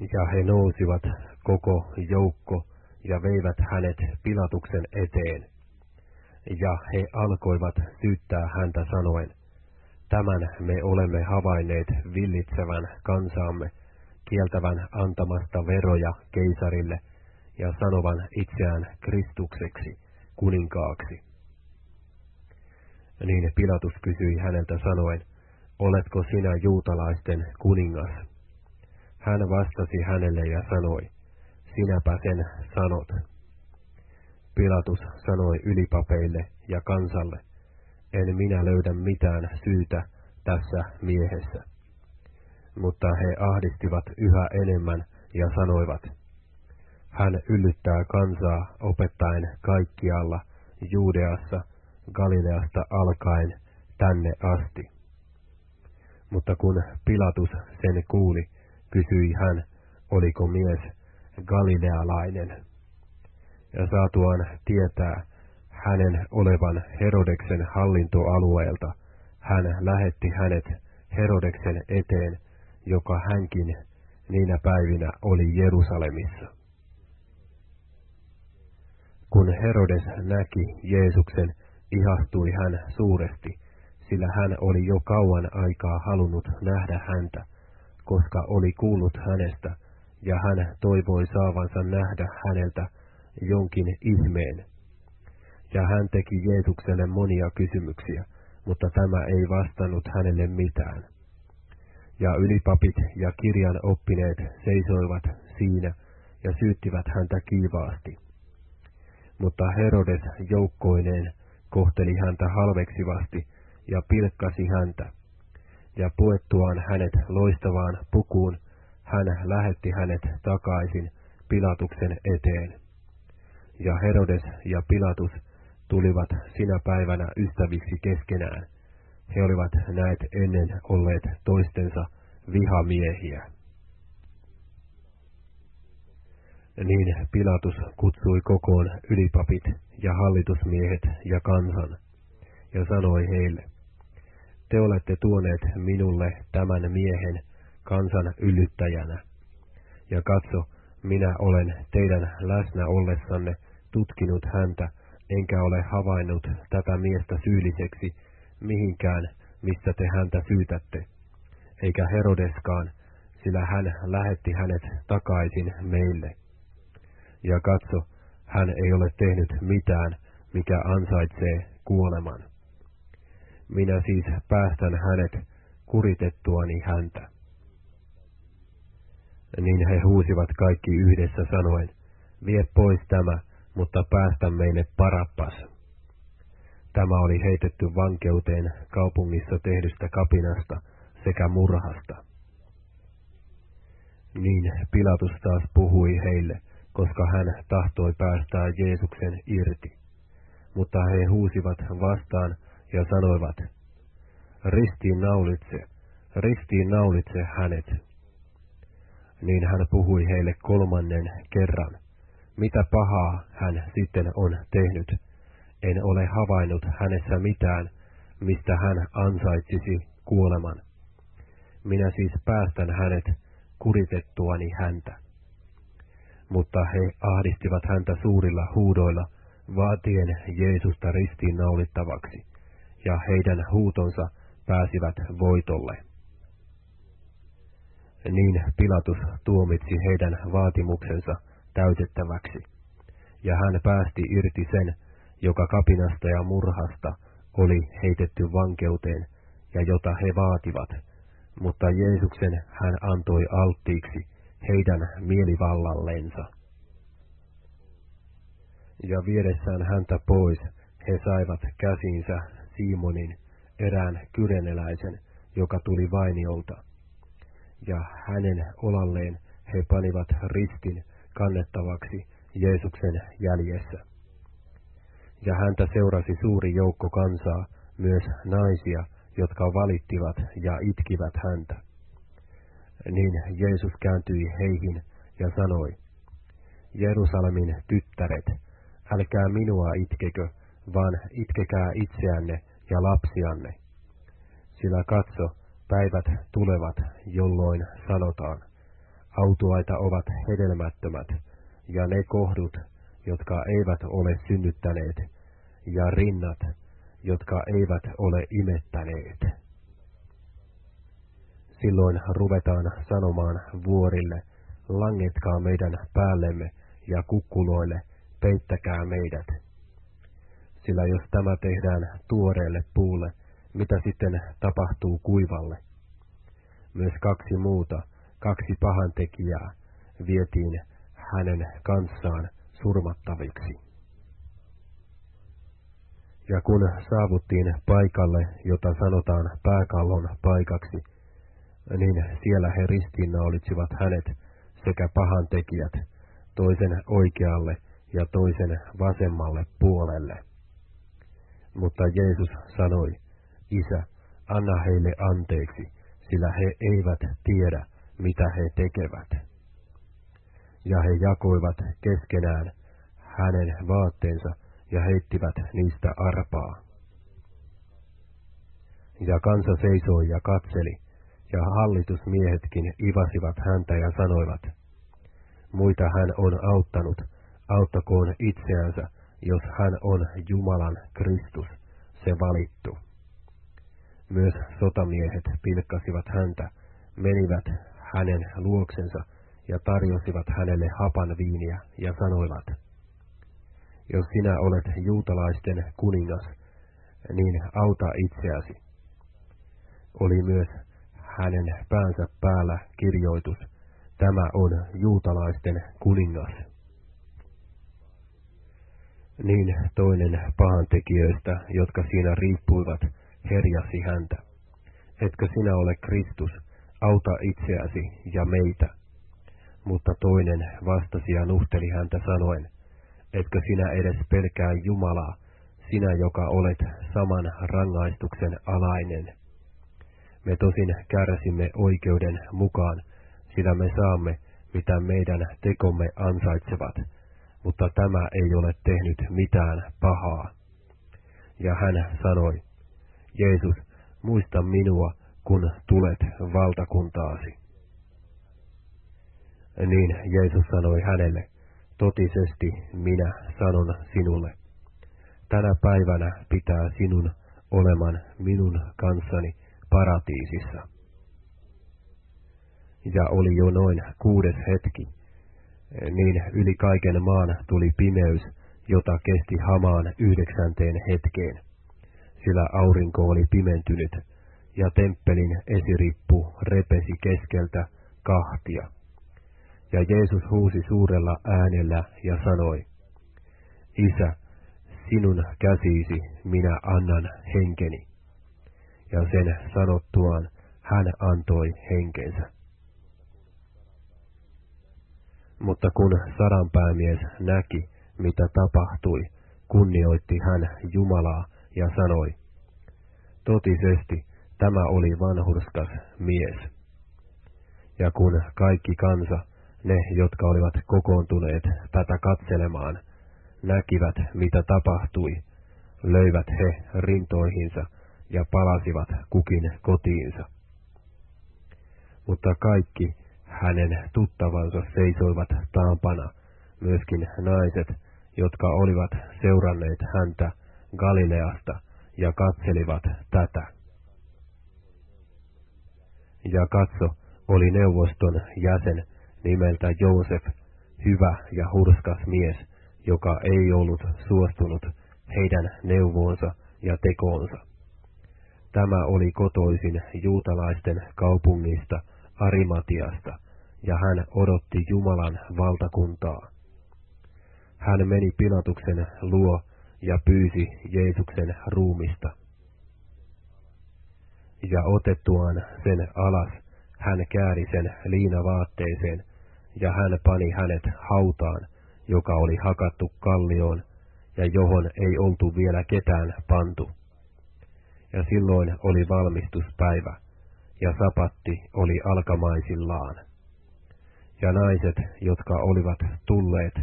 Ja he nousivat koko joukko ja veivät hänet Pilatuksen eteen. Ja he alkoivat syyttää häntä sanoen, tämän me olemme havainneet villitsevän kansaamme, kieltävän antamasta veroja keisarille ja sanovan itseään Kristukseksi, kuninkaaksi. Niin Pilatus kysyi häneltä sanoen, oletko sinä juutalaisten kuningas? Hän vastasi hänelle ja sanoi, sinäpä sen sanot. Pilatus sanoi ylipapeille ja kansalle, en minä löydä mitään syytä tässä miehessä. Mutta he ahdistivat yhä enemmän ja sanoivat, hän yllyttää kansaa opettaen kaikkialla, Juudeassa, Galileasta alkaen, tänne asti. Mutta kun Pilatus sen kuuli, kysyi hän, oliko mies galilealainen. Ja saatuaan tietää hänen olevan Herodeksen hallintoalueelta, hän lähetti hänet Herodeksen eteen, joka hänkin niinä päivinä oli Jerusalemissa. Kun Herodes näki Jeesuksen, ihastui hän suuresti, sillä hän oli jo kauan aikaa halunnut nähdä häntä, koska oli kuullut hänestä, ja hän toivoi saavansa nähdä häneltä jonkin ihmeen. Ja hän teki Jeesukselle monia kysymyksiä, mutta tämä ei vastannut hänelle mitään. Ja ylipapit ja kirjan oppineet seisoivat siinä ja syyttivät häntä kiivaasti. Mutta Herodes joukkoineen kohteli häntä halveksivasti ja pilkkasi häntä. Ja puettuaan hänet loistavaan pukuun, hän lähetti hänet takaisin Pilatuksen eteen. Ja Herodes ja Pilatus tulivat sinä päivänä ystäviksi keskenään. He olivat näet ennen olleet toistensa vihamiehiä. Niin Pilatus kutsui kokoon ylipapit ja hallitusmiehet ja kansan, ja sanoi heille, te olette tuoneet minulle tämän miehen kansan yllyttäjänä. Ja katso, minä olen teidän läsnä ollessanne tutkinut häntä, enkä ole havainnut tätä miestä syylliseksi mihinkään, missä te häntä syytätte, eikä Herodeskaan, sillä hän lähetti hänet takaisin meille. Ja katso, hän ei ole tehnyt mitään, mikä ansaitsee kuoleman. Minä siis päästän hänet kuritettuani häntä. Niin he huusivat kaikki yhdessä sanoen, vie pois tämä, mutta päästä meille parappas. Tämä oli heitetty vankeuteen kaupungissa tehdystä kapinasta sekä murhasta. Niin Pilatus taas puhui heille, koska hän tahtoi päästää Jeesuksen irti. Mutta he huusivat vastaan ja sanoivat, ristiin naulitse, ristiin naulitse hänet. Niin hän puhui heille kolmannen kerran, mitä pahaa hän sitten on tehnyt. En ole havainnut hänessä mitään, mistä hän ansaitsisi kuoleman. Minä siis päästän hänet kuritettuani häntä mutta he ahdistivat häntä suurilla huudoilla, vaatien Jeesusta ristiin naulittavaksi, ja heidän huutonsa pääsivät voitolle. Niin Pilatus tuomitsi heidän vaatimuksensa täytettäväksi, ja hän päästi irti sen, joka kapinasta ja murhasta oli heitetty vankeuteen ja jota he vaativat, mutta Jeesuksen hän antoi alttiiksi heidän mielivallallensa. Ja viedessään häntä pois, he saivat käsiinsä Simonin, erään kyreneläisen, joka tuli vainiolta. Ja hänen olalleen he panivat ristin kannettavaksi Jeesuksen jäljessä. Ja häntä seurasi suuri joukko kansaa, myös naisia, jotka valittivat ja itkivät häntä niin Jeesus kääntyi heihin ja sanoi, Jerusalemin tyttäret, älkää minua itkekö, vaan itkekää itseänne ja lapsianne. Sillä katso, päivät tulevat, jolloin sanotaan, Autuaita ovat hedelmättömät, ja ne kohdut, jotka eivät ole synnyttäneet, ja rinnat, jotka eivät ole imettäneet. Silloin ruvetaan sanomaan vuorille, langetkaa meidän päällemme ja kukkuloille, peittäkää meidät. Sillä jos tämä tehdään tuoreelle puulle, mitä sitten tapahtuu kuivalle? Myös kaksi muuta, kaksi pahantekijää, vietiin hänen kanssaan surmattaviksi. Ja kun saavuttiin paikalle, jota sanotaan pääkallon paikaksi, niin siellä he ristiinnaolitsivat hänet sekä pahantekijät toisen oikealle ja toisen vasemmalle puolelle. Mutta Jeesus sanoi, Isä, anna heille anteeksi, sillä he eivät tiedä, mitä he tekevät. Ja he jakoivat keskenään hänen vaatteensa ja heittivät niistä arpaa. Ja kansa seisoi ja katseli, ja hallitusmiehetkin ivasivat häntä ja sanoivat, muita hän on auttanut, auttakoon itseänsä, jos hän on Jumalan Kristus, se valittu. Myös sotamiehet pilkkasivat häntä, menivät hänen luoksensa ja tarjosivat hänelle hapan viiniä ja sanoivat, jos sinä olet juutalaisten kuningas, niin auta itseäsi. Oli myös hänen päänsä päällä kirjoitus, tämä on juutalaisten kuningas. Niin toinen pahantekijöistä, jotka siinä riippuivat, herjasi häntä. Etkö sinä ole Kristus, auta itseäsi ja meitä. Mutta toinen vastasi ja nuhteli häntä sanoen, etkö sinä edes pelkää Jumalaa, sinä joka olet saman rangaistuksen alainen. Me tosin kärsimme oikeuden mukaan, sillä me saamme, mitä meidän tekomme ansaitsevat, mutta tämä ei ole tehnyt mitään pahaa. Ja hän sanoi, Jeesus, muista minua, kun tulet valtakuntaasi. Niin Jeesus sanoi hänelle, totisesti minä sanon sinulle, tänä päivänä pitää sinun oleman minun kanssani paratiisissa. Ja oli jo noin kuudes hetki, niin yli kaiken maan tuli pimeys, jota kesti hamaan yhdeksänteen hetkeen, sillä aurinko oli pimentynyt, ja temppelin esirippu repesi keskeltä kahtia. Ja Jeesus huusi suurella äänellä ja sanoi, Isä, sinun käsiisi minä annan henkeni. Ja sen sanottuaan hän antoi henkensä. Mutta kun sadanpäämies näki, mitä tapahtui, kunnioitti hän Jumalaa ja sanoi, Totisesti Tämä oli vanhurskas mies. Ja kun kaikki kansa, ne jotka olivat kokoontuneet tätä katselemaan, näkivät mitä tapahtui, löivät he rintoihinsa ja palasivat kukin kotiinsa. Mutta kaikki hänen tuttavansa seisoivat taampana, myöskin naiset, jotka olivat seuranneet häntä Galileasta ja katselivat tätä. Ja katso, oli neuvoston jäsen nimeltä Joosef, hyvä ja hurskas mies, joka ei ollut suostunut heidän neuvoonsa ja tekoonsa. Tämä oli kotoisin juutalaisten kaupungista Arimatiasta, ja hän odotti Jumalan valtakuntaa. Hän meni Pilatuksen luo ja pyysi Jeesuksen ruumista ja otettuaan sen alas, hän kääri sen liinavaatteeseen, ja hän pani hänet hautaan, joka oli hakattu kallioon, ja johon ei oltu vielä ketään pantu. Ja silloin oli valmistuspäivä, ja sapatti oli alkamaisillaan. Ja naiset, jotka olivat tulleet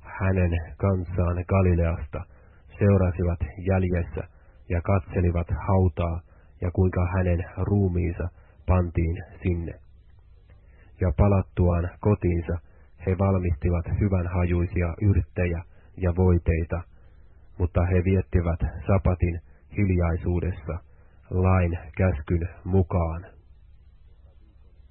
hänen kanssaan Galileasta, seurasivat jäljessä ja katselivat hautaa, ja kuinka hänen ruumiinsa pantiin sinne. ja palattuaan kotiinsa he valmistivat hyvän hajuisia yrttejä ja voiteita, mutta he viettivät sapatin hiljaisuudessa lain käskyn mukaan.